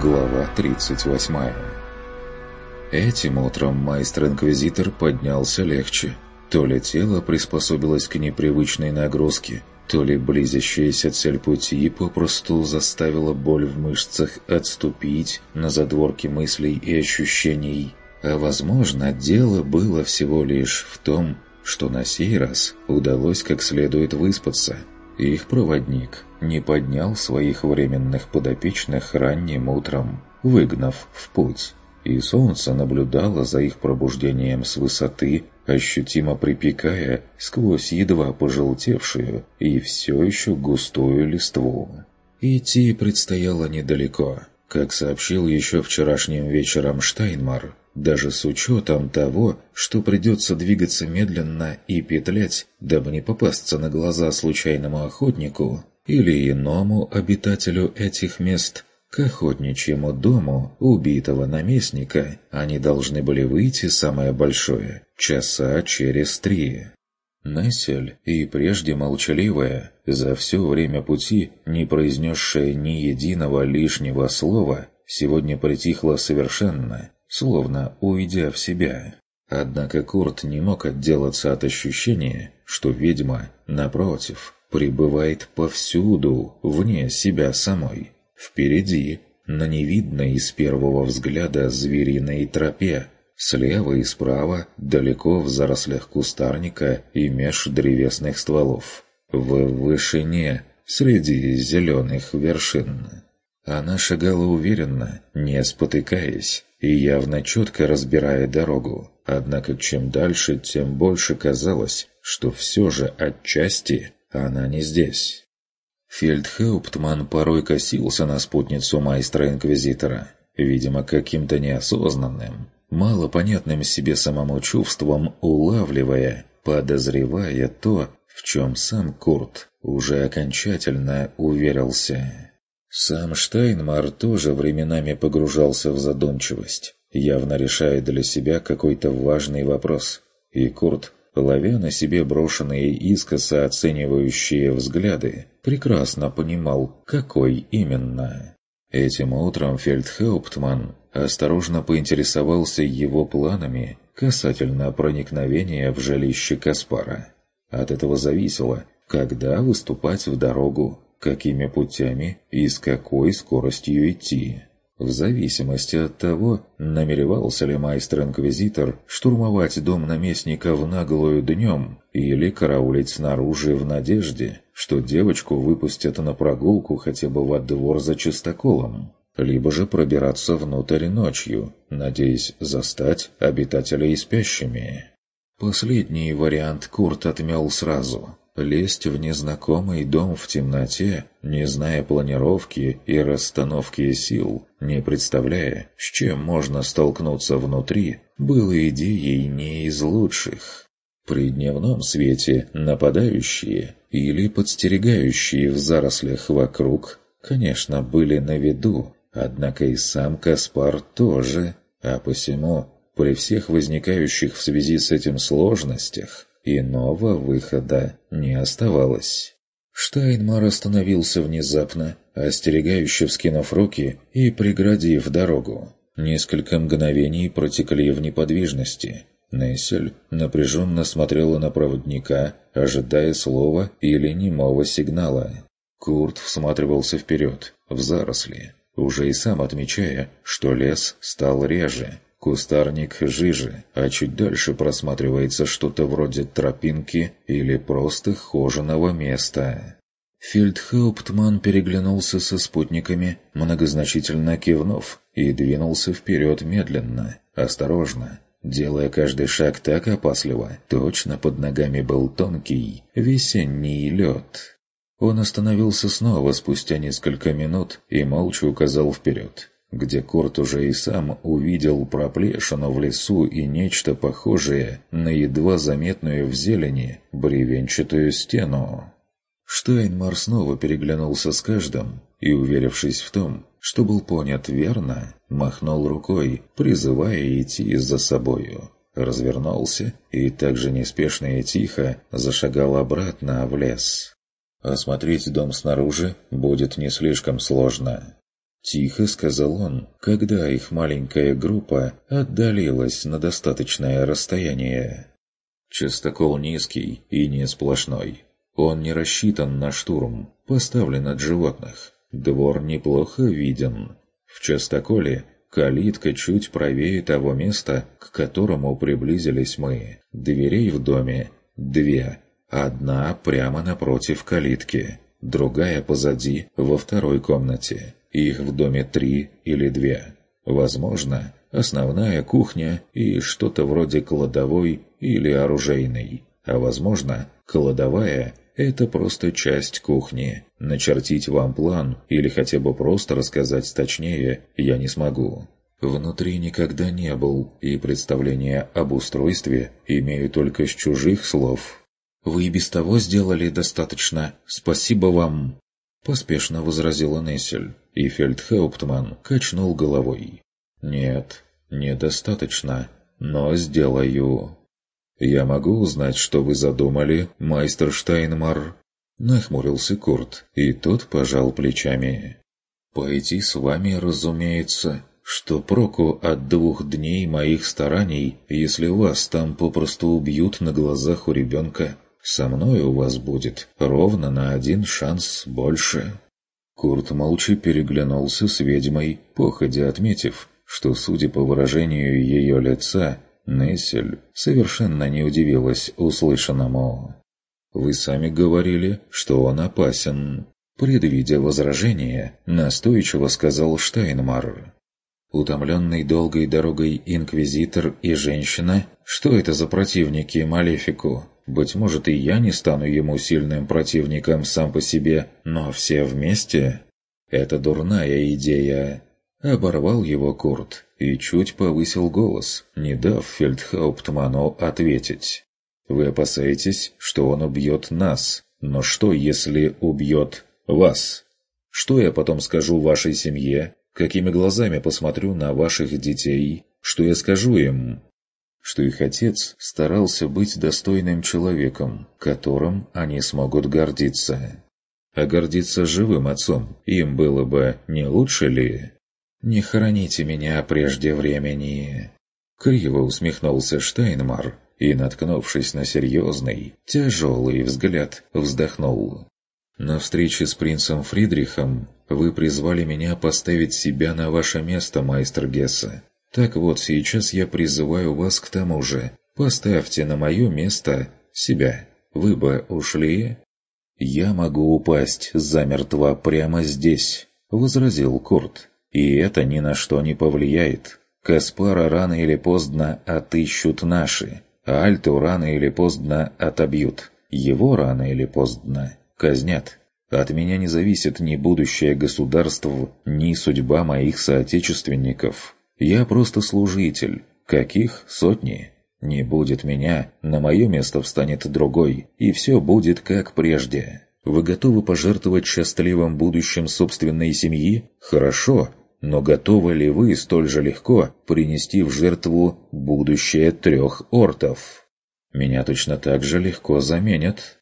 Глава 38 Этим утром майстер-инквизитор поднялся легче. То ли тело приспособилось к непривычной нагрузке, то ли близящаяся цель пути попросту заставила боль в мышцах отступить на задворки мыслей и ощущений. А возможно, дело было всего лишь в том, что на сей раз удалось как следует выспаться. Их проводник не поднял своих временных подопечных ранним утром, выгнав в путь, и солнце наблюдало за их пробуждением с высоты, ощутимо припекая сквозь едва пожелтевшую и все еще густую листву. Идти предстояло недалеко. Как сообщил еще вчерашним вечером Штайнмар, даже с учетом того, что придется двигаться медленно и петлять, дабы не попасться на глаза случайному охотнику, или иному обитателю этих мест, к охотничьему дому убитого наместника они должны были выйти самое большое – часа через три. Нессель, и прежде молчаливая, за все время пути, не произнесшая ни единого лишнего слова, сегодня притихла совершенно, словно уйдя в себя. Однако Курт не мог отделаться от ощущения, что ведьма, напротив, пребывает повсюду, вне себя самой. Впереди, на невидной с первого взгляда звериной тропе, слева и справа, далеко в зарослях кустарника и меж древесных стволов. В вышине, среди зеленых вершин. Она шагала уверенно, не спотыкаясь, и явно четко разбирая дорогу. Однако чем дальше, тем больше казалось, что все же отчасти она не здесь. Фельдхауптман порой косился на спутницу майстра-инквизитора, видимо, каким-то неосознанным, малопонятным себе самому чувством улавливая, подозревая то, в чем сам Курт уже окончательно уверился. Сам Штайнмар тоже временами погружался в задумчивость, явно решая для себя какой-то важный вопрос, и Курт ловя на себе брошенные искоса оценивающие взгляды, прекрасно понимал, какой именно. Этим утром Фельдхауптман осторожно поинтересовался его планами касательно проникновения в жилище Каспара. От этого зависело, когда выступать в дорогу, какими путями и с какой скоростью идти в зависимости от того, намеревался ли майстер-инквизитор штурмовать дом наместника в наглую днем или караулить снаружи в надежде, что девочку выпустят на прогулку хотя бы во двор за чистоколом, либо же пробираться внутрь ночью, надеясь застать обитателей спящими. Последний вариант Курт отмел сразу – Лезть в незнакомый дом в темноте, не зная планировки и расстановки сил, не представляя, с чем можно столкнуться внутри, было идеей не из лучших. При дневном свете нападающие или подстерегающие в зарослях вокруг, конечно, были на виду, однако и сам Каспар тоже, а посему, при всех возникающих в связи с этим сложностях, Иного выхода не оставалось. Штайнмар остановился внезапно, остерегающе вскинув руки и преградив дорогу. Несколько мгновений протекли в неподвижности. Нессель напряженно смотрела на проводника, ожидая слова или немого сигнала. Курт всматривался вперед, в заросли, уже и сам отмечая, что лес стал реже, Кустарник жиже, а чуть дальше просматривается что-то вроде тропинки или просто хоженого места. Фельдхауптман переглянулся со спутниками, многозначительно кивнув, и двинулся вперед медленно, осторожно, делая каждый шаг так опасливо, точно под ногами был тонкий весенний лед. Он остановился снова спустя несколько минут и молча указал вперед где Корт уже и сам увидел проплешину в лесу и нечто похожее на едва заметную в зелени бревенчатую стену. Штайнмар снова переглянулся с каждым и, уверившись в том, что был понят верно, махнул рукой, призывая идти за собою. Развернулся и также неспешно и тихо зашагал обратно в лес. Осмотреть дом снаружи будет не слишком сложно. Тихо сказал он, когда их маленькая группа отдалилась на достаточное расстояние. Частокол низкий и не сплошной. Он не рассчитан на штурм, поставлен от животных. Двор неплохо виден. В частоколе калитка чуть правее того места, к которому приблизились мы. Дверей в доме две. Одна прямо напротив калитки, другая позади, во второй комнате. Их в доме три или две. Возможно, основная кухня и что-то вроде кладовой или оружейной. А возможно, кладовая – это просто часть кухни. Начертить вам план или хотя бы просто рассказать точнее я не смогу. Внутри никогда не был, и представление об устройстве имею только с чужих слов. «Вы и без того сделали достаточно. Спасибо вам!» Поспешно возразила Нессель, и Фельдхауптман качнул головой. «Нет, недостаточно, но сделаю». «Я могу узнать, что вы задумали, майстер Штайнмар?» Нахмурился Курт, и тот пожал плечами. «Пойти с вами, разумеется. Что проку от двух дней моих стараний, если вас там попросту убьют на глазах у ребенка? Со мной у вас будет ровно на один шанс больше». Курт молча переглянулся с ведьмой, походя отметив, что, судя по выражению ее лица, Нессель совершенно не удивилась услышанному. «Вы сами говорили, что он опасен», — предвидя возражение, настойчиво сказал Штайнмар. Утомленный долгой дорогой инквизитор и женщина, что это за противники Малефику? Быть может, и я не стану ему сильным противником сам по себе, но все вместе? Это дурная идея. Оборвал его Курт и чуть повысил голос, не дав Фельдхауптману ответить. «Вы опасаетесь, что он убьет нас, но что, если убьет вас? Что я потом скажу вашей семье? Какими глазами посмотрю на ваших детей? Что я скажу им?» Что их отец старался быть достойным человеком, которым они смогут гордиться. А гордиться живым отцом им было бы не лучше ли? «Не хороните меня прежде времени!» Криво усмехнулся Штайнмар и, наткнувшись на серьезный, тяжелый взгляд, вздохнул. «На встрече с принцем Фридрихом вы призвали меня поставить себя на ваше место, майстер Гесса. Так вот, сейчас я призываю вас к тому же. Поставьте на мое место себя. Вы бы ушли?» «Я могу упасть замертво прямо здесь», — возразил Курт. И это ни на что не повлияет. Каспара рано или поздно отыщут наши, а Альту рано или поздно отобьют. Его рано или поздно казнят. От меня не зависит ни будущее государств, ни судьба моих соотечественников. Я просто служитель. Каких сотни? Не будет меня, на мое место встанет другой, и все будет как прежде. Вы готовы пожертвовать счастливым будущим собственной семьи? Хорошо, но готовы ли вы столь же легко принести в жертву будущее трех ортов? Меня точно так же легко заменят.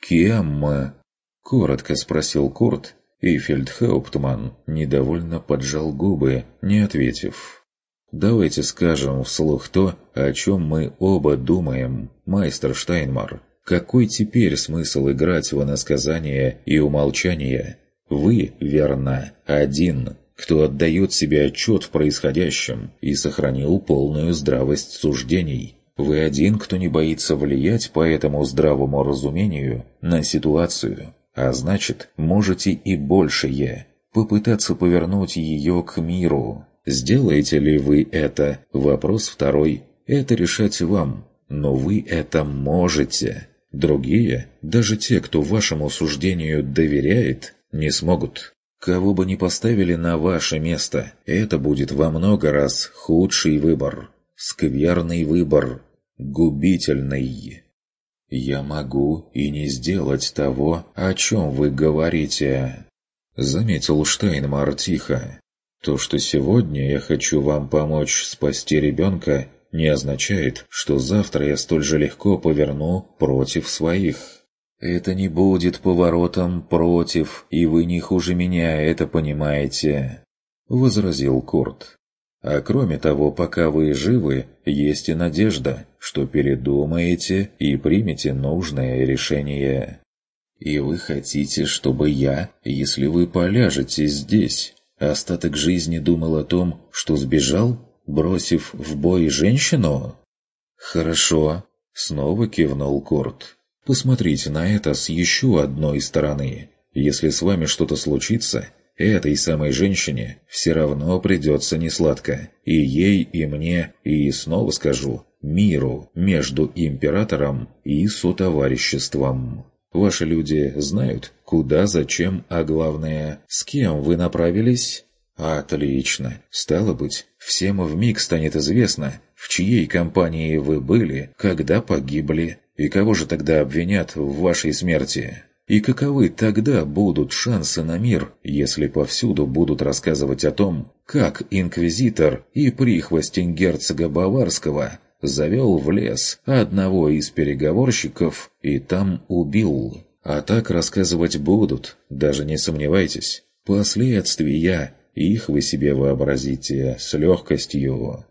«Кем?» – коротко спросил Курт, и Фельдхауптман недовольно поджал губы, не ответив. «Давайте скажем вслух то, о чем мы оба думаем, майстер Штайнмар. Какой теперь смысл играть в иносказание и умолчание? Вы, верно, один, кто отдает себе отчет в происходящем и сохранил полную здравость суждений. Вы один, кто не боится влиять по этому здравому разумению на ситуацию, а значит, можете и большее, попытаться повернуть ее к миру. Сделаете ли вы это? Вопрос второй. Это решать вам, но вы это можете. Другие, даже те, кто вашему суждению доверяет, не смогут. Кого бы ни поставили на ваше место, это будет во много раз худший выбор. Скверный выбор. Губительный. «Я могу и не сделать того, о чем вы говорите», — заметил Штайнмар тихо. «То, что сегодня я хочу вам помочь спасти ребенка, не означает, что завтра я столь же легко поверну против своих». Это не будет поворотом против, и вы не хуже меня это понимаете. – возразил Курт. «А кроме того, пока вы живы, есть и надежда, что передумаете и примете нужное решение. И вы хотите, чтобы я, если вы поляжете здесь, остаток жизни думал о том, что сбежал, бросив в бой женщину?» «Хорошо», — снова кивнул Курт. «Посмотрите на это с еще одной стороны. Если с вами что-то случится, этой самой женщине все равно придется несладко. И ей, и мне, и, снова скажу, миру между императором и сотовариществом. Ваши люди знают, куда, зачем, а главное, с кем вы направились? Отлично. Стало быть, всем вмиг станет известно, в чьей компании вы были, когда погибли, и кого же тогда обвинят в вашей смерти. И каковы тогда будут шансы на мир, если повсюду будут рассказывать о том, как инквизитор и прихвостень герцога Баварского завел в лес одного из переговорщиков и там убил? А так рассказывать будут, даже не сомневайтесь. Последствия, их вы себе вообразите с легкостью.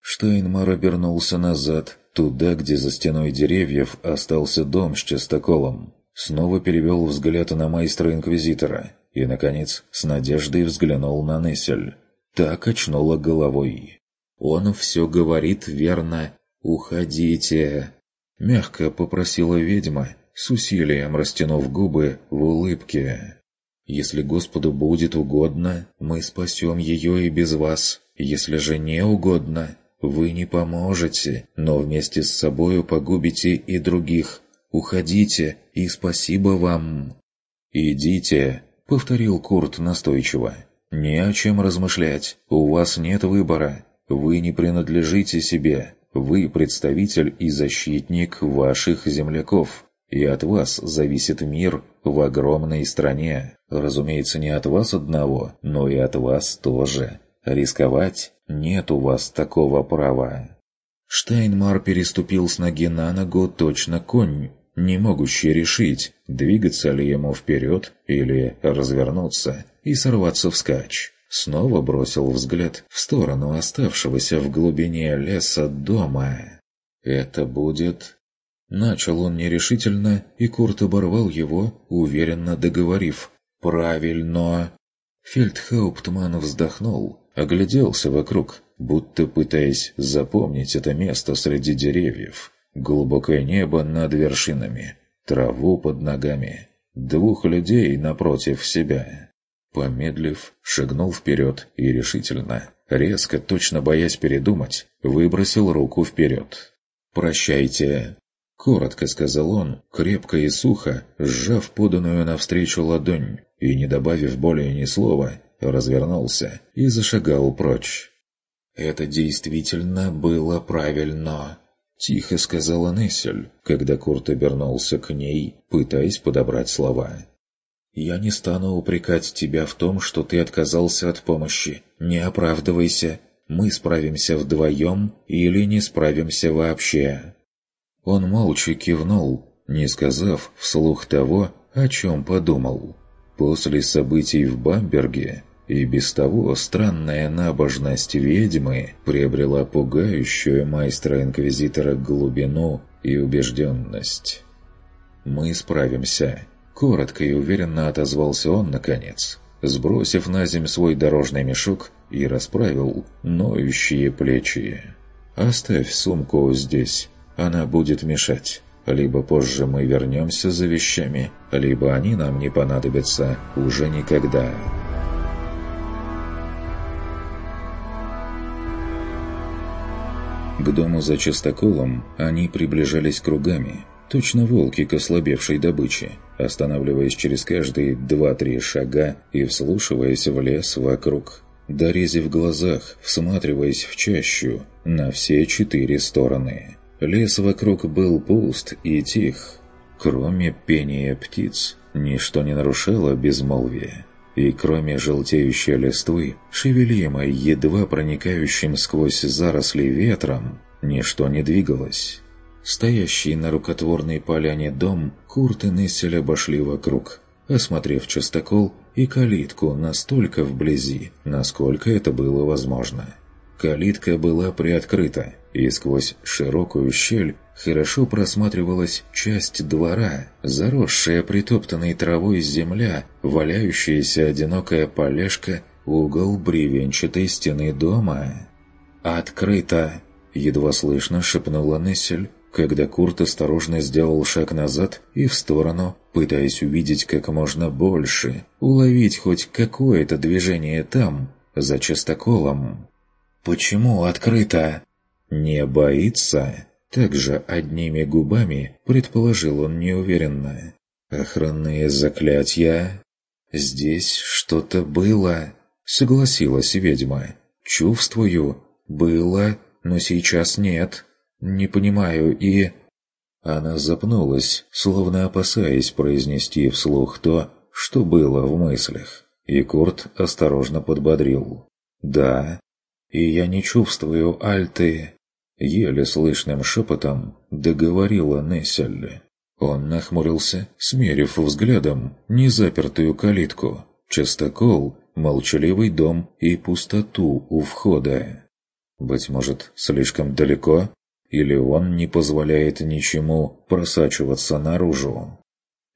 Штайнмар обернулся назад, туда, где за стеной деревьев остался дом с частоколом снова перевел взгляд на майстра-инквизитора и, наконец, с надеждой взглянул на Нессель. Так качнула головой. «Он все говорит верно. Уходите!» Мягко попросила ведьма, с усилием растянув губы в улыбке. «Если Господу будет угодно, мы спасем ее и без вас. Если же не угодно, вы не поможете, но вместе с собою погубите и других. Уходите, и спасибо вам». «Идите», — повторил Курт настойчиво. «Не о чем размышлять. У вас нет выбора. Вы не принадлежите себе. Вы представитель и защитник ваших земляков. И от вас зависит мир в огромной стране. Разумеется, не от вас одного, но и от вас тоже. Рисковать нет у вас такого права». Штайнмар переступил с ноги на ногу точно конь, не могущий решить, двигаться ли ему вперед или развернуться и сорваться вскачь. Снова бросил взгляд в сторону оставшегося в глубине леса дома. «Это будет...» Начал он нерешительно, и Курт оборвал его, уверенно договорив «Правильно!». Фельдхауптман вздохнул, огляделся вокруг, будто пытаясь запомнить это место среди деревьев. Глубокое небо над вершинами, траву под ногами, двух людей напротив себя. Помедлив, шагнул вперед и решительно, резко, точно боясь передумать, выбросил руку вперед. «Прощайте!» Коротко сказал он, крепко и сухо, сжав поданную навстречу ладонь, и, не добавив более ни слова, развернулся и зашагал прочь. Это действительно было правильно. Тихо сказала Нессель, когда Курт обернулся к ней, пытаясь подобрать слова. «Я не стану упрекать тебя в том, что ты отказался от помощи. Не оправдывайся. Мы справимся вдвоем или не справимся вообще». Он молча кивнул, не сказав вслух того, о чем подумал. После событий в Бамберге и без того странная набожность ведьмы приобрела пугающую майстра-инквизитора глубину и убежденность. «Мы справимся», — коротко и уверенно отозвался он наконец, сбросив на земь свой дорожный мешок и расправил ноющие плечи. «Оставь сумку здесь, она будет мешать». Либо позже мы вернемся за вещами, либо они нам не понадобятся уже никогда». К дому за частоколом они приближались кругами, точно волки к ослабевшей добыче, останавливаясь через каждые два-три шага и вслушиваясь в лес вокруг. Дорези в глазах, всматриваясь в чащу на все четыре стороны. Лес вокруг был пуст и тих. Кроме пения птиц, ничто не нарушало безмолвие и кроме желтеющей листвы, шевелимой едва проникающим сквозь заросли ветром, ничто не двигалось. Стоящий на рукотворной поляне дом Курт и Нессель обошли вокруг. Осмотрев частокол, и калитку настолько вблизи, насколько это было возможно. Калитка была приоткрыта, и сквозь широкую щель хорошо просматривалась часть двора, заросшая притоптанной травой земля, валяющаяся одинокая полежка, угол бревенчатой стены дома. «Открыто!» — едва слышно шепнула Нессель, когда Курт осторожно сделал шаг назад и в сторону, пытаясь увидеть как можно больше, уловить хоть какое-то движение там, за частоколом. «Почему открыто?» «Не боится?» Также одними губами предположил он неуверенно. «Охранные заклятия?» «Здесь что-то было?» Согласилась ведьма. «Чувствую. Было, но сейчас нет. Не понимаю и...» Она запнулась, словно опасаясь произнести вслух то, что было в мыслях. И Курт осторожно подбодрил. «Да, и я не чувствую альты...» Еле слышным шепотом договорила Нессель. Он нахмурился, смерив взглядом незапертую калитку, частокол, молчаливый дом и пустоту у входа. Быть может, слишком далеко? Или он не позволяет ничему просачиваться наружу?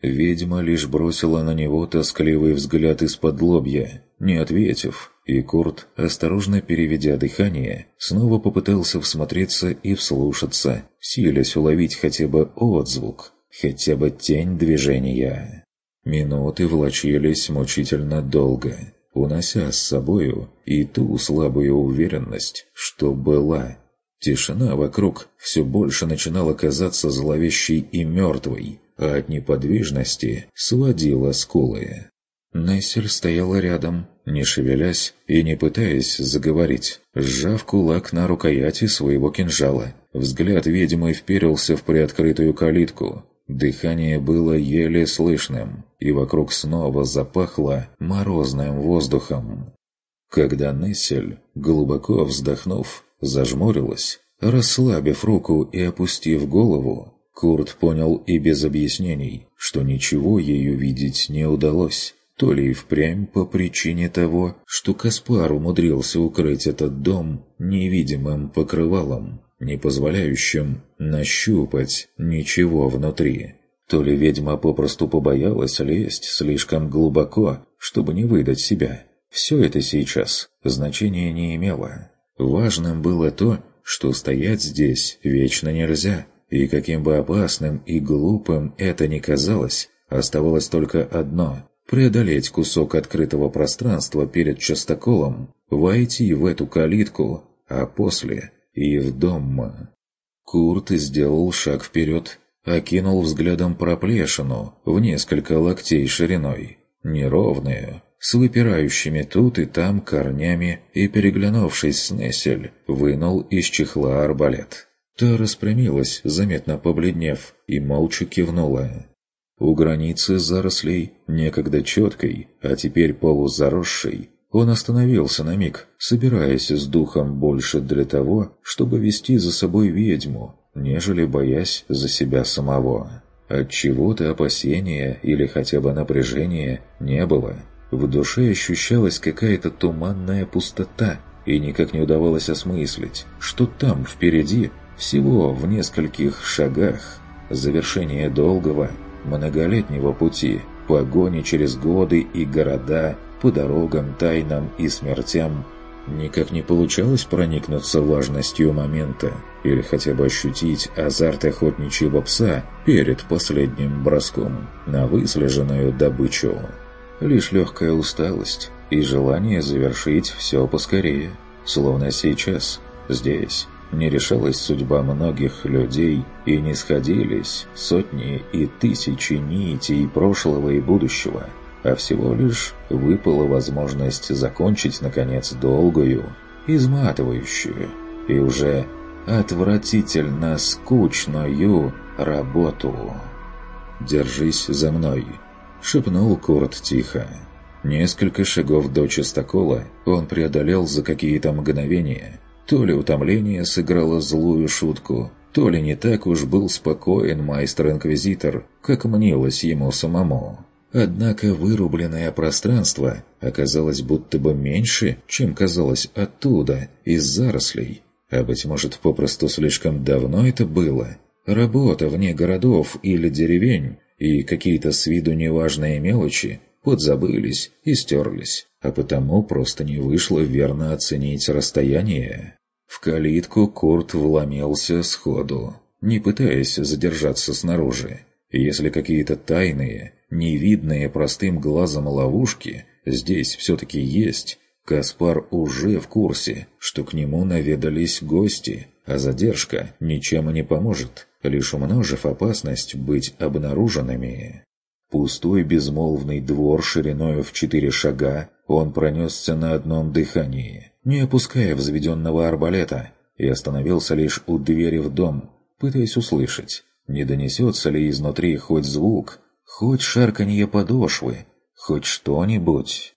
Ведьма лишь бросила на него тоскливый взгляд из-под лобья, не ответив, и Курт, осторожно переведя дыхание, снова попытался всмотреться и вслушаться, силясь уловить хотя бы отзвук, хотя бы тень движения. Минуты влачились мучительно долго, унося с собою и ту слабую уверенность, что была. Тишина вокруг все больше начинала казаться зловещей и мертвой, а от неподвижности сводила скулы. Нессель стояла рядом, не шевелясь и не пытаясь заговорить, сжав кулак на рукояти своего кинжала. Взгляд ведьмы вперился в приоткрытую калитку. Дыхание было еле слышным, и вокруг снова запахло морозным воздухом. Когда Нессель, глубоко вздохнув, зажмурилась, расслабив руку и опустив голову, Курт понял и без объяснений, что ничего ею видеть не удалось. То ли и впрямь по причине того, что Каспар умудрился укрыть этот дом невидимым покрывалом, не позволяющим нащупать ничего внутри. То ли ведьма попросту побоялась лезть слишком глубоко, чтобы не выдать себя. Все это сейчас значения не имело. Важным было то, что стоять здесь вечно нельзя – и каким бы опасным и глупым это ни казалось, оставалось только одно – преодолеть кусок открытого пространства перед частоколом, войти в эту калитку, а после и в дом. Курт сделал шаг вперед, окинул взглядом проплешину в несколько локтей шириной, неровную, с выпирающими тут и там корнями и, переглянувшись с Нессель, вынул из чехла арбалет. Та распрямилась, заметно побледнев, и молча кивнула. У границы зарослей, некогда четкой, а теперь полузаросшей, он остановился на миг, собираясь с духом больше для того, чтобы вести за собой ведьму, нежели боясь за себя самого. От чего-то опасения или хотя бы напряжения не было. В душе ощущалась какая-то туманная пустота, и никак не удавалось осмыслить, что там впереди всего в нескольких шагах завершение долгого, многолетнего пути, погони через годы и города, по дорогам, тайнам и смертям, никак не получалось проникнуться важностью момента или хотя бы ощутить азарт охотничьего пса перед последним броском на выслеженную добычу. Лишь легкая усталость и желание завершить все поскорее, словно сейчас, здесь, не решалась судьба многих людей и не сходились сотни и тысячи нитей прошлого и будущего, а всего лишь выпала возможность закончить, наконец, долгую, изматывающую и уже отвратительно скучную работу. «Держись за мной», — шепнул Курт тихо. Несколько шагов до чистокола он преодолел за какие-то мгновения, то ли утомление сыграло злую шутку, то ли не так уж был спокоен майстер-инквизитор, как мнилось ему самому. Однако вырубленное пространство оказалось будто бы меньше, чем казалось оттуда, из зарослей. А быть может, попросту слишком давно это было? Работа вне городов или деревень и какие-то с виду неважные мелочи подзабылись и стерлись, а потому просто не вышло верно оценить расстояние. В калитку Курт вломился сходу, не пытаясь задержаться снаружи. Если какие-то тайные, невидные простым глазом ловушки здесь все-таки есть, Каспар уже в курсе, что к нему наведались гости, а задержка ничем не поможет, лишь умножив опасность быть обнаруженными. Пустой безмолвный двор шириною в четыре шага он пронесся на одном дыхании, не опуская взведенного арбалета, и остановился лишь у двери в дом, пытаясь услышать, не донесется ли изнутри хоть звук, Хоть шарканье подошвы, хоть что-нибудь.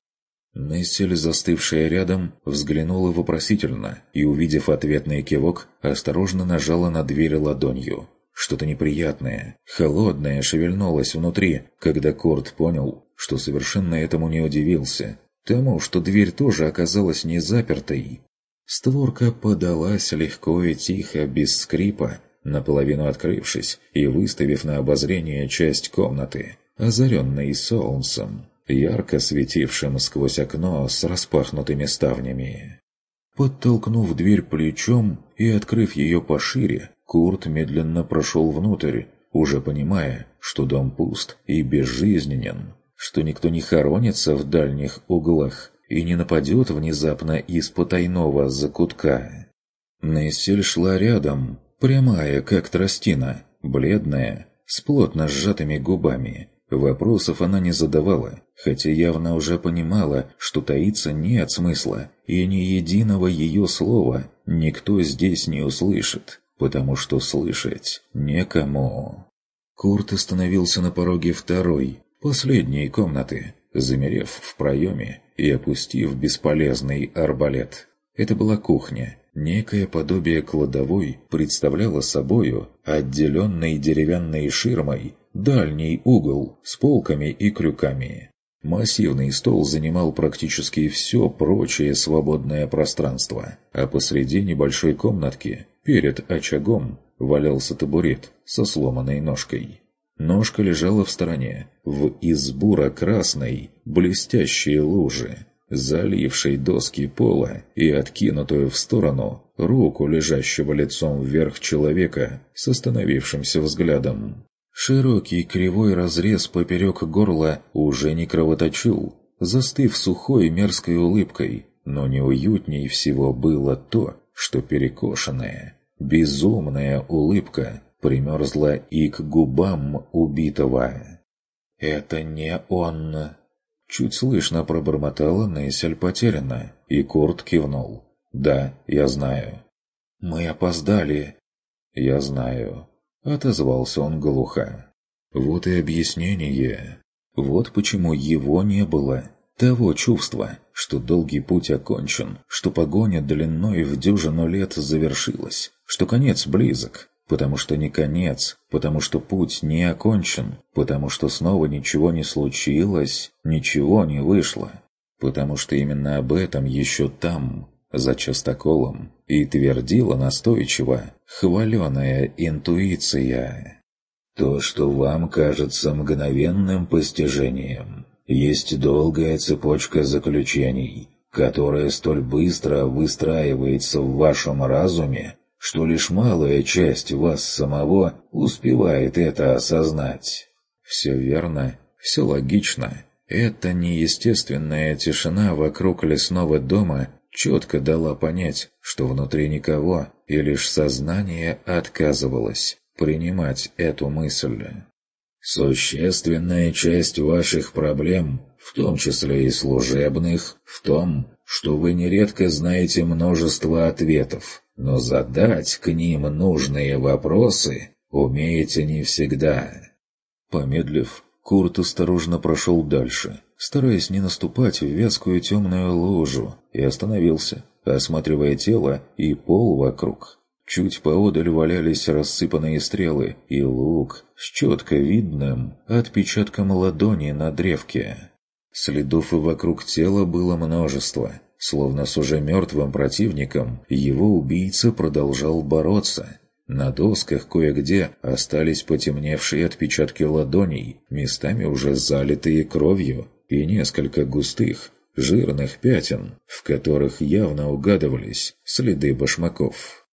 Нессель, застывшая рядом, взглянула вопросительно и, увидев ответный кивок, осторожно нажала на дверь ладонью. Что-то неприятное, холодное шевельнулось внутри, когда Корт понял, что совершенно этому не удивился. Тому, что дверь тоже оказалась не запертой. Створка подалась легко и тихо, без скрипа, наполовину открывшись и выставив на обозрение часть комнаты, озаренной солнцем, ярко светившим сквозь окно с распахнутыми ставнями. Подтолкнув дверь плечом и открыв ее пошире, Курт медленно прошел внутрь, уже понимая, что дом пуст и безжизненен, что никто не хоронится в дальних углах и не нападет внезапно из потайного закутка. Нессель шла рядом, Прямая, как тростина, бледная, с плотно сжатыми губами. Вопросов она не задавала, хотя явно уже понимала, что таится нет смысла, и ни единого ее слова никто здесь не услышит, потому что слышать некому. Курт остановился на пороге второй, последней комнаты, замерев в проеме и опустив бесполезный арбалет. Это была кухня, Некое подобие кладовой представляло собою отделенный деревянной ширмой дальний угол с полками и крюками. Массивный стол занимал практически все прочее свободное пространство, а посреди небольшой комнатки, перед очагом, валялся табурет со сломанной ножкой. Ножка лежала в стороне, в избуро-красной, блестящей луже, залившей доски пола и откинутую в сторону руку лежащего лицом вверх человека с остановившимся взглядом. Широкий кривой разрез поперек горла уже не кровоточил, застыв сухой мерзкой улыбкой, но неуютней всего было то, что перекошенная, безумная улыбка примерзла и к губам убитого. «Это не он!» Чуть слышно пробормотала Нессель потерянно, и Курт кивнул. «Да, я знаю». «Мы опоздали». «Я знаю», — отозвался он глухо. «Вот и объяснение. Вот почему его не было. Того чувства, что долгий путь окончен, что погоня длиной в дюжину лет завершилась, что конец близок, Потому что не конец, потому что путь не окончен, потому что снова ничего не случилось, ничего не вышло. Потому что именно об этом еще там, за частоколом, и твердила настойчиво хваленая интуиция. То, что вам кажется мгновенным постижением, есть долгая цепочка заключений, которая столь быстро выстраивается в вашем разуме, что лишь малая часть вас самого успевает это осознать. Все верно, все логично. Эта неестественная тишина вокруг лесного дома четко дала понять, что внутри никого, и лишь сознание отказывалось принимать эту мысль. Существенная часть ваших проблем, в том числе и служебных, в том, что вы нередко знаете множество ответов, но задать к ним нужные вопросы умеете не всегда. Помедлив, Курт осторожно прошел дальше, стараясь не наступать в вязкую темную ложу, и остановился, осматривая тело и пол вокруг. Чуть поодаль валялись рассыпанные стрелы и лук с четко видным отпечатком ладони на древке. Следов вокруг тела было множество. Словно с уже мертвым противником, его убийца продолжал бороться. На досках кое-где остались потемневшие отпечатки ладоней, местами уже залитые кровью, и несколько густых, жирных пятен, в которых явно угадывались следы башмаков.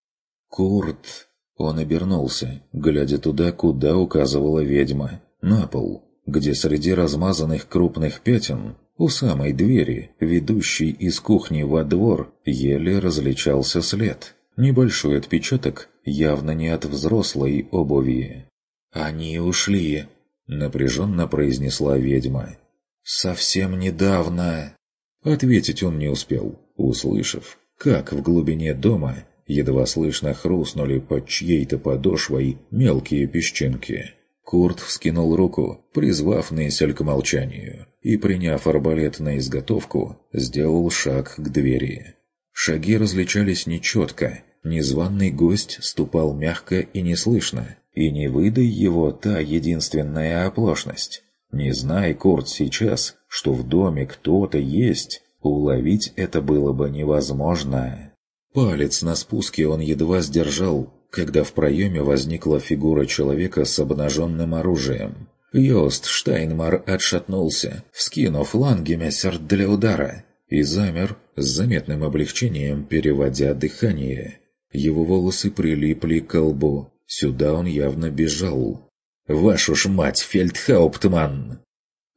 «Курт!» Он обернулся, глядя туда, куда указывала ведьма, на пол, где среди размазанных крупных пятен у самой двери, ведущей из кухни во двор, еле различался след. Небольшой отпечаток, явно не от взрослой обуви. «Они ушли», — напряженно произнесла ведьма. «Совсем недавно». Ответить он не успел, услышав, как в глубине дома едва слышно хрустнули под чьей-то подошвой мелкие песчинки. Курт вскинул руку, призвав Нессель к молчанию, и, приняв арбалет на изготовку, сделал шаг к двери. Шаги различались нечетко, незваный гость ступал мягко и неслышно, и не выдай его та единственная оплошность. Не зная Курт сейчас, что в доме кто-то есть, уловить это было бы невозможно. Палец на спуске он едва сдержал, когда в проеме возникла фигура человека с обнаженным оружием. Йост Штайнмар отшатнулся, вскинув лангемессер для удара, и замер с заметным облегчением, переводя дыхание. Его волосы прилипли к лбу, сюда он явно бежал. «Вашу ж мать, фельдхауптман!»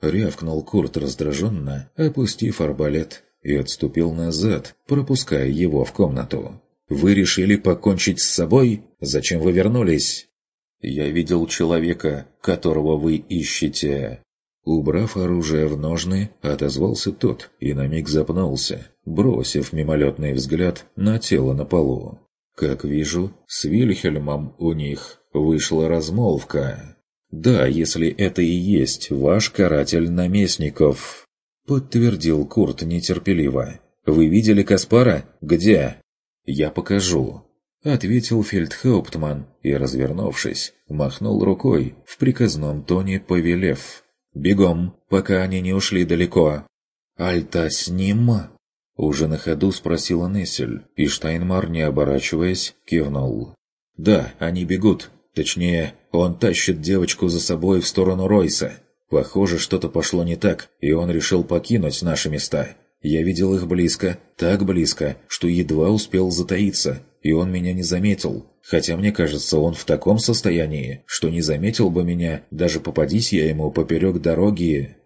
Рявкнул Курт раздраженно, опустив арбалет, и отступил назад, пропуская его в комнату. Вы решили покончить с собой? Зачем вы вернулись? Я видел человека, которого вы ищете. Убрав оружие в ножны, отозвался тот и на миг запнулся, бросив мимолетный взгляд на тело на полу. Как вижу, с Вильхельмом у них вышла размолвка. «Да, если это и есть ваш каратель наместников», — подтвердил Курт нетерпеливо. «Вы видели Каспара? Где?» «Я покажу», — ответил фельдхауптман и, развернувшись, махнул рукой, в приказном тоне повелев. «Бегом, пока они не ушли далеко». «Альта с ним?» Уже на ходу спросила Нессель, и Штайнмар, не оборачиваясь, кивнул. «Да, они бегут. Точнее, он тащит девочку за собой в сторону Ройса. Похоже, что-то пошло не так, и он решил покинуть наши места. Я видел их близко, так близко, что едва успел затаиться, и он меня не заметил. Хотя мне кажется, он в таком состоянии, что не заметил бы меня, даже попадись я ему поперек дороги.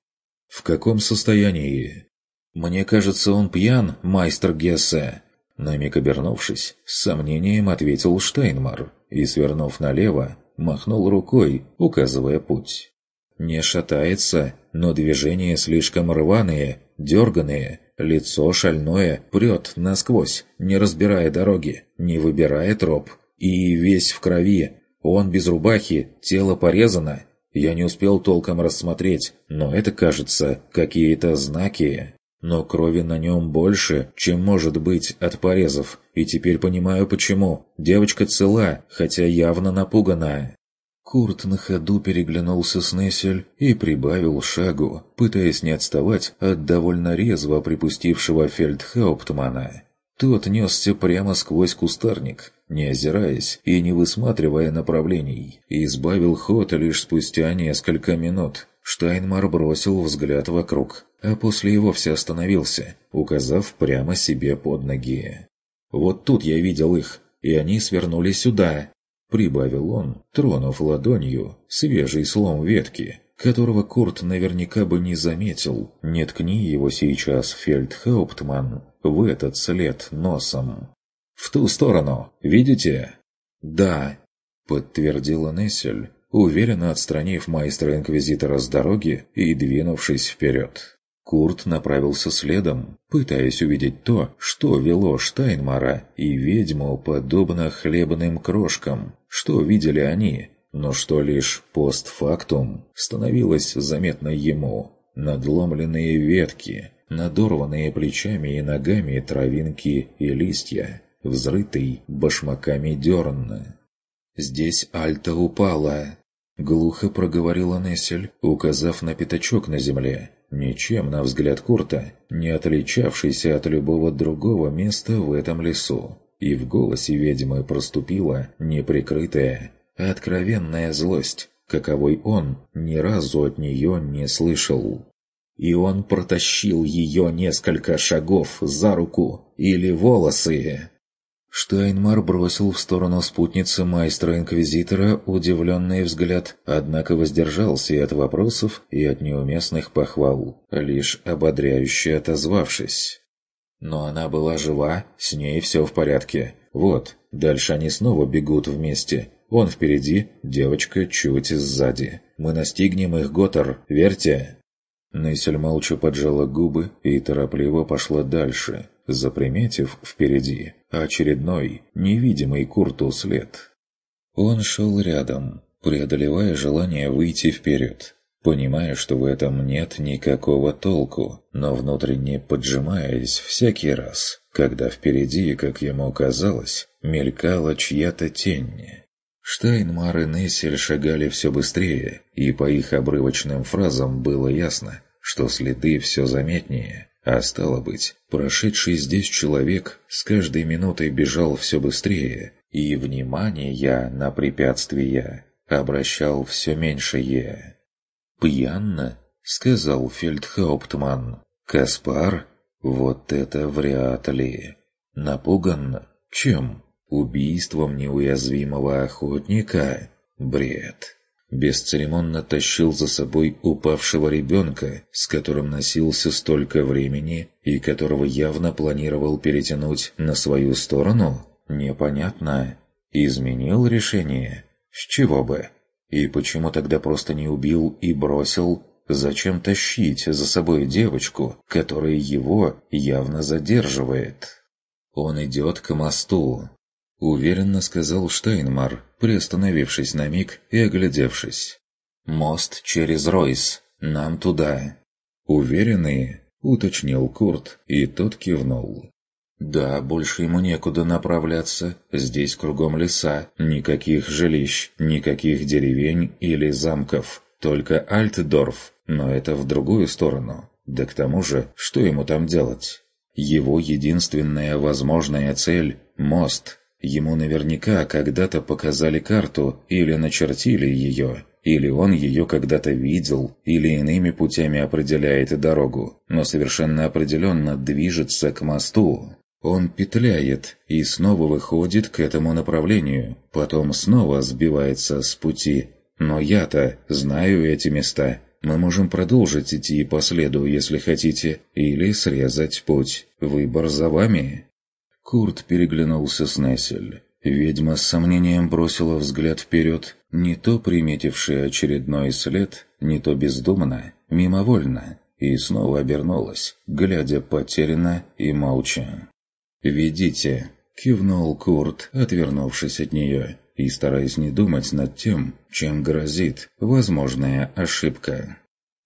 В каком состоянии? Мне кажется, он пьян, майстер Гессе. На миг обернувшись, с сомнением ответил Штайнмар и, свернув налево, махнул рукой, указывая путь. Не шатается, но движения слишком рваные, дерганые, лицо шальное, прет насквозь, не разбирая дороги, не выбирая троп. И весь в крови, он без рубахи, тело порезано. Я не успел толком рассмотреть, но это, кажется, какие-то знаки. Но крови на нем больше, чем может быть от порезов, и теперь понимаю почему. Девочка цела, хотя явно напугана. Курт на ходу переглянулся с Нессель и прибавил шагу, пытаясь не отставать от довольно резво припустившего фельдхауптмана. Тот несся прямо сквозь кустарник, не озираясь и не высматривая направлений, и избавил ход лишь спустя несколько минут. Штайнмар бросил взгляд вокруг, а после и вовсе остановился, указав прямо себе под ноги. «Вот тут я видел их, и они свернули сюда, Прибавил он, тронув ладонью свежий слом ветки, которого Курт наверняка бы не заметил, не ткни его сейчас фельдхауптман в этот след носом. «В ту сторону, видите?» «Да», — подтвердила Нессель, уверенно отстранив майстра-инквизитора с дороги и двинувшись вперед. Курт направился следом, пытаясь увидеть то, что вело Штайнмара и ведьму подобно хлебным крошкам, что видели они, но что лишь постфактум становилось заметно ему. Надломленные ветки, надорванные плечами и ногами травинки и листья, взрытый башмаками дерн. «Здесь Альта упала!» Глухо проговорила Нессель, указав на пятачок на земле, ничем, на взгляд Курта, не отличавшийся от любого другого места в этом лесу. И в голосе ведьмы проступила неприкрытая, откровенная злость, каковой он ни разу от нее не слышал. И он протащил ее несколько шагов за руку или волосы. Штайнмар бросил в сторону спутницы майстра-инквизитора удивленный взгляд, однако воздержался и от вопросов, и от неуместных похвал, лишь ободряюще отозвавшись. Но она была жива, с ней все в порядке. Вот, дальше они снова бегут вместе. Он впереди, девочка чуть сзади. Мы настигнем их, Готтер, верьте!» Нессель молча поджала губы и торопливо пошла дальше, заприметив впереди очередной, невидимый Курту след. Он шел рядом, преодолевая желание выйти вперед, понимая, что в этом нет никакого толку, но внутренне поджимаясь всякий раз, когда впереди, как ему казалось, мелькала чья-то тень. Штайнмар и Нессель шагали все быстрее, и по их обрывочным фразам было ясно, что следы все заметнее, а стало быть, прошедший здесь человек с каждой минутой бежал все быстрее, и внимание я на препятствия обращал все меньшее. «Пьянно?» — сказал фельдхауптман. «Каспар? Вот это вряд ли. Напуган? Чем? Убийством неуязвимого охотника? Бред!» бесцеремонно тащил за собой упавшего ребенка, с которым носился столько времени и которого явно планировал перетянуть на свою сторону? Непонятно. Изменил решение? С чего бы? И почему тогда просто не убил и бросил? Зачем тащить за собой девочку, которая его явно задерживает? Он идет к мосту, Уверенно сказал Штайнмар, приостановившись на миг и оглядевшись. «Мост через Ройс. Нам туда». «Уверенные?» — уточнил Курт, и тот кивнул. «Да, больше ему некуда направляться. Здесь кругом леса, никаких жилищ, никаких деревень или замков. Только Альтдорф, но это в другую сторону. Да к тому же, что ему там делать? Его единственная возможная цель — мост, Ему наверняка когда-то показали карту или начертили ее, или он ее когда-то видел, или иными путями определяет дорогу, но совершенно определенно движется к мосту. Он петляет и снова выходит к этому направлению, потом снова сбивается с пути. Но я-то знаю эти места. Мы можем продолжить идти по следу, если хотите, или срезать путь. Выбор за вами. Курт переглянулся с Нессель. Ведьма с сомнением бросила взгляд вперед, не то приметивший очередной след, не то бездумно, мимовольно, и снова обернулась, глядя потерянно и молча. «Ведите!» — кивнул Курт, отвернувшись от нее, и стараясь не думать над тем, чем грозит возможная ошибка.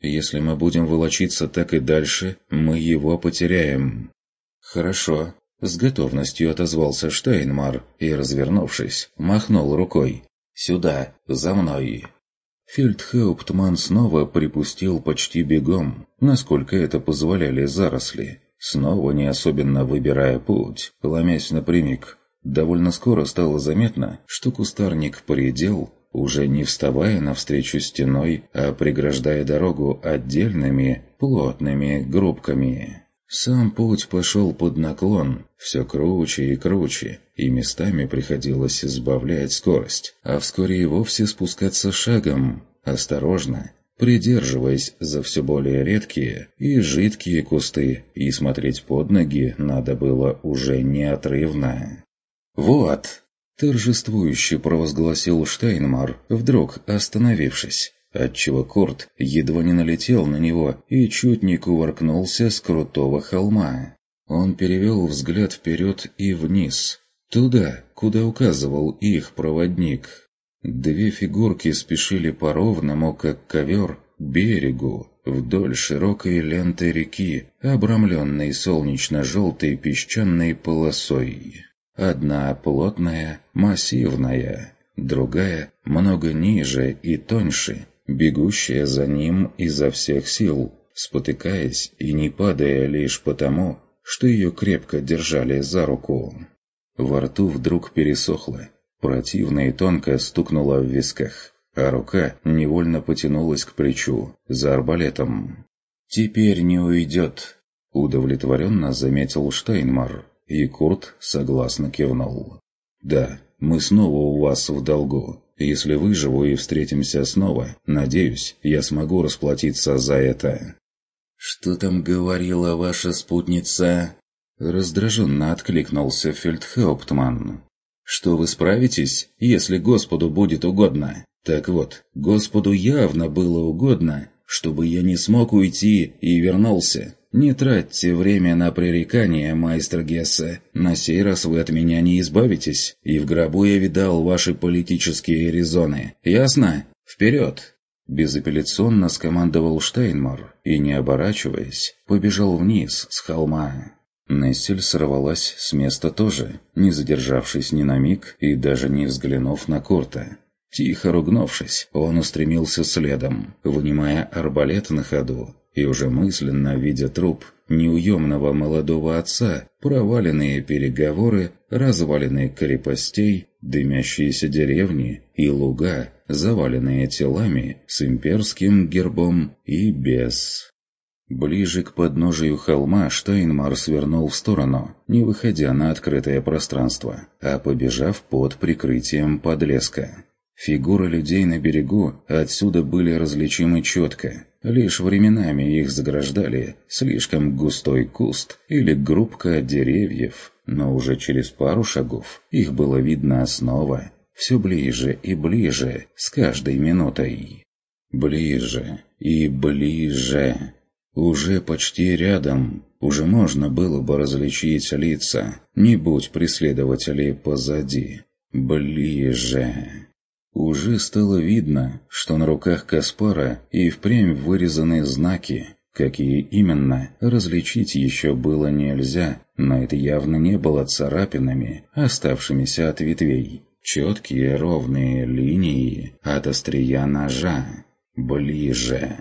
«Если мы будем волочиться так и дальше, мы его потеряем». «Хорошо», с готовностью отозвался Штайнмар и, развернувшись, махнул рукой. «Сюда, за мной!» Фельдхауптман снова припустил почти бегом, насколько это позволяли заросли, снова не особенно выбирая путь, ломясь напрямик. Довольно скоро стало заметно, что кустарник поредел, уже не вставая навстречу стеной, а преграждая дорогу отдельными плотными группками. Сам путь пошел под наклон, все круче и круче, и местами приходилось сбавлять скорость, а вскоре и вовсе спускаться шагом, осторожно, придерживаясь за все более редкие и жидкие кусты, и смотреть под ноги надо было уже неотрывно. «Вот!» – торжествующе провозгласил Штайнмар, вдруг остановившись отчего Курт едва не налетел на него и чуть не кувыркнулся с крутого холма. Он перевел взгляд вперед и вниз, туда, куда указывал их проводник. Две фигурки спешили по ровному, как ковер, берегу, вдоль широкой ленты реки, обрамленной солнечно-желтой песчаной полосой. Одна плотная, массивная, другая много ниже и тоньше, бегущая за ним изо всех сил, спотыкаясь и не падая лишь потому, что ее крепко держали за руку. Во рту вдруг пересохло, противно и тонко стукнуло в висках, а рука невольно потянулась к плечу, за арбалетом. «Теперь не уйдет», — удовлетворенно заметил Штайнмар, и Курт согласно кивнул. «Да, мы снова у вас в долгу. Если выживу и встретимся снова, надеюсь, я смогу расплатиться за это». «Что там говорила ваша спутница?» Раздраженно откликнулся фельдхауптман. «Что вы справитесь, если Господу будет угодно? Так вот, Господу явно было угодно, чтобы я не смог уйти и вернулся. Не тратьте время на пререкания, майстер Гессе. На сей раз вы от меня не избавитесь, и в гробу я видал ваши политические резоны. Ясно? Вперед!» Безапелляционно скомандовал Штейнмар и, не оборачиваясь, побежал вниз с холма. Нессель сорвалась с места тоже, не задержавшись ни на миг и даже не взглянув на Курта. Тихо ругнувшись, он устремился следом, вынимая арбалет на ходу, и уже мысленно видя труп неуемного молодого отца, проваленные переговоры, разваленные крепостей, дымящиеся деревни и луга, заваленные телами с имперским гербом и без. Ближе к подножию холма Штайнмар свернул в сторону, не выходя на открытое пространство, а побежав под прикрытием подлеска. Фигуры людей на берегу отсюда были различимы четко, лишь временами их заграждали слишком густой куст или группка деревьев, но уже через пару шагов их было видно снова, все ближе и ближе с каждой минутой. Ближе и ближе. Уже почти рядом, уже можно было бы различить лица, не будь преследователей позади. Ближе. Уже стало видно, что на руках Каспара и впрямь вырезаны знаки. Какие именно, различить еще было нельзя, но это явно не было царапинами, оставшимися от ветвей. Четкие ровные линии от острия ножа. Ближе.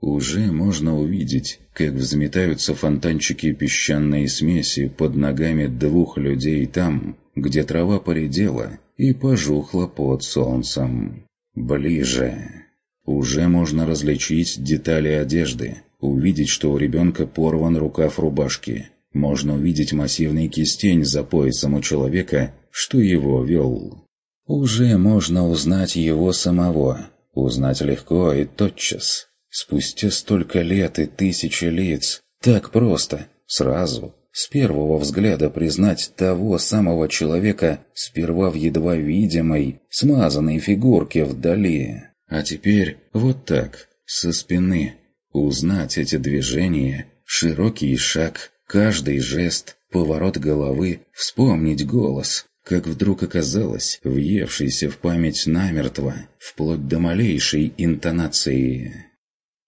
Уже можно увидеть, как взметаются фонтанчики песчаной смеси под ногами двух людей там, где трава поредела и пожухла под солнцем. Ближе. Уже можно различить детали одежды, увидеть, что у ребенка порван рукав рубашки. Можно увидеть массивный кистень за поясом у человека, что его вел. Уже можно узнать его самого. Узнать легко и тотчас. Спустя столько лет и тысячи лиц. Так просто. Сразу с первого взгляда признать того самого человека сперва в едва видимой, смазанной фигурке вдали. А теперь вот так, со спины, узнать эти движения, широкий шаг, каждый жест, поворот головы, вспомнить голос, как вдруг оказалось, въевшийся в память намертво, вплоть до малейшей интонации.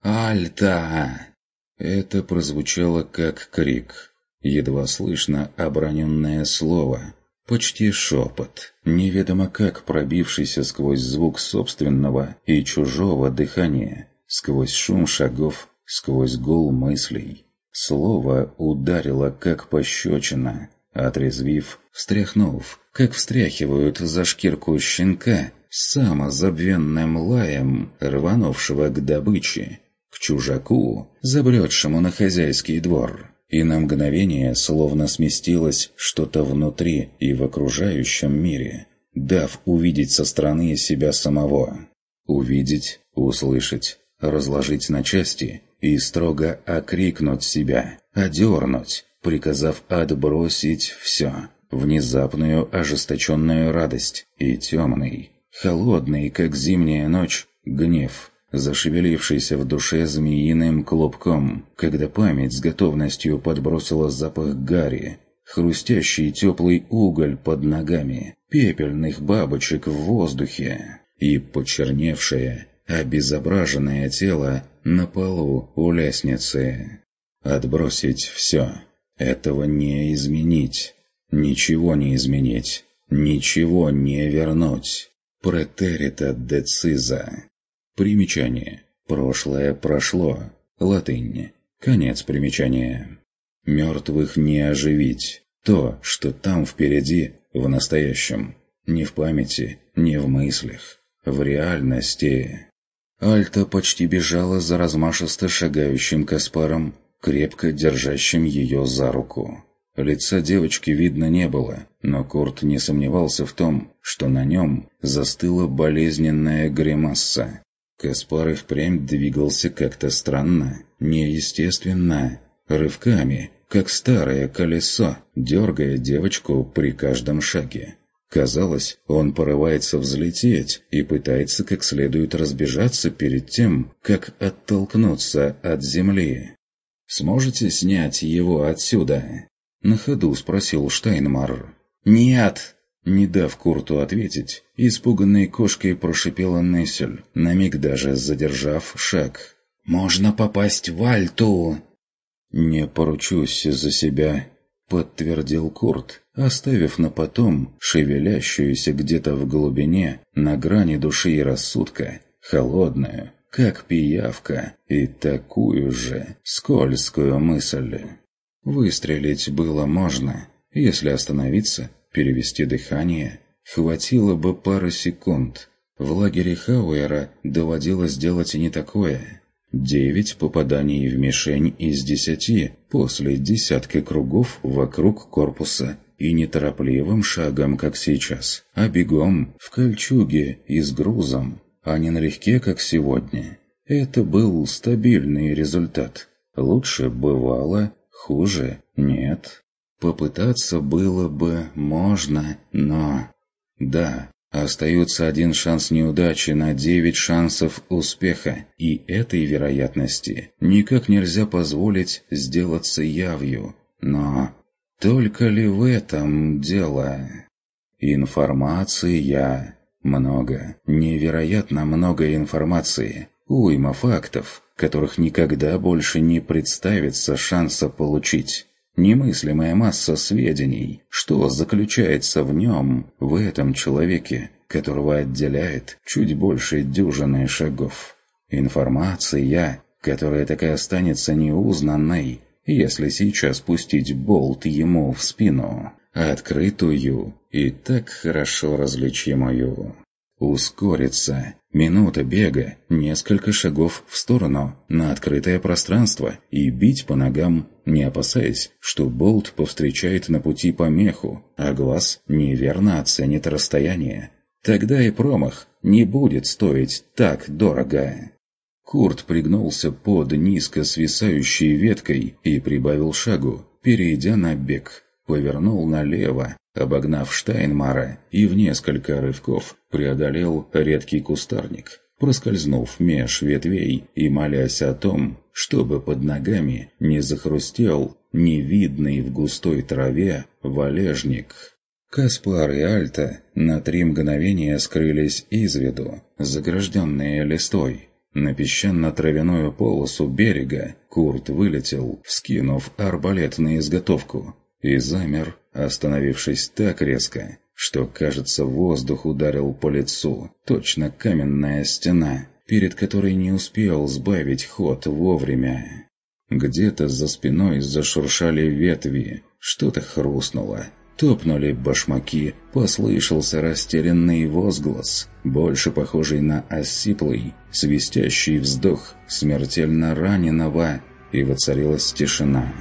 «Альта!» Это прозвучало как крик. Едва слышно оброненное слово, почти шепот, неведомо как пробившийся сквозь звук собственного и чужого дыхания, сквозь шум шагов, сквозь гул мыслей. Слово ударило как пощечина, отрезвив, встряхнув, как встряхивают за шкирку щенка, самозабвенным лаем, рванувшего к добыче, чужаку, забредшему на хозяйский двор и на мгновение словно сместилось что-то внутри и в окружающем мире, дав увидеть со стороны себя самого. Увидеть, услышать, разложить на части и строго окрикнуть себя, одернуть, приказав отбросить все, внезапную ожесточенную радость и темный, холодный, как зимняя ночь, гнев – зашевелившийся в душе змеиным клубком, когда память с готовностью подбросила запах гари, хрустящий теплый уголь под ногами, пепельных бабочек в воздухе и почерневшее, обезображенное тело на полу у лестницы. Отбросить все. Этого не изменить. Ничего не изменить, ничего не вернуть. Претерита дециза. Примечание. Прошлое прошло. Латынь. Конец примечания. Мертвых не оживить. То, что там впереди, в настоящем. Не в памяти, не в мыслях. В реальности. Альта почти бежала за размашисто шагающим Каспаром, крепко держащим ее за руку. Лица девочки видно не было, но Курт не сомневался в том, что на нем застыла болезненная гримаса. Каспар и впрямь двигался как-то странно, неестественно, рывками, как старое колесо, дергая девочку при каждом шаге. Казалось, он порывается взлететь и пытается как следует разбежаться перед тем, как оттолкнуться от земли. «Сможете снять его отсюда?» На ходу спросил Штайнмар. «Нет!» Не дав Курту ответить, испуганной кошкой прошипела Нессель, на миг даже задержав шаг. «Можно попасть в Альту!» «Не поручусь за себя», — подтвердил Курт, оставив на потом шевелящуюся где-то в глубине, на грани души и рассудка, холодную, как пиявка, и такую же скользкую мысль. Выстрелить было можно, если остановиться, перевести дыхание, хватило бы пары секунд. В лагере Хауэра доводилось делать и не такое. Девять попаданий в мишень из десяти после десятка кругов вокруг корпуса и неторопливым шагом, как сейчас, а бегом в кольчуге и с грузом, а не налегке, как сегодня. Это был стабильный результат. Лучше бывало, хуже нет. Попытаться было бы можно, но... Да, Остается один шанс неудачи на девять шансов успеха, и этой вероятности никак нельзя позволить сделаться явью. Но только ли в этом дело? Информация. Много, невероятно много информации. Уйма фактов, которых никогда больше не представится шанса получить. Немыслимая масса сведений, что заключается в нем, в этом человеке, которого отделяет чуть больше дюжины шагов. Информация, которая так и останется неузнанной, если сейчас пустить болт ему в спину, открытую и так хорошо различимую. Ускориться. Минута бега, несколько шагов в сторону, на открытое пространство и бить по ногам, не опасаясь, что болт повстречает на пути помеху, а глаз неверно оценит расстояние. Тогда и промах не будет стоить так дорого. Курт пригнулся под низко свисающей веткой и прибавил шагу, перейдя на бег. Повернул налево, обогнав Штайнмара, и в несколько рывков преодолел редкий кустарник, проскользнув меж ветвей и молясь о том, чтобы под ногами не захрустел невидный в густой траве валежник. Каспар и Альта на три мгновения скрылись из виду, загражденные листой. На песчано-травяную полосу берега Курт вылетел, вскинув арбалет на изготовку, и замер, остановившись так резко, что, кажется, воздух ударил по лицу, точно каменная стена, перед которой не успел сбавить ход вовремя. Где-то за спиной зашуршали ветви, что-то хрустнуло, топнули башмаки, послышался растерянный возглас, больше похожий на осиплый, свистящий вздох смертельно раненого, и воцарилась тишина.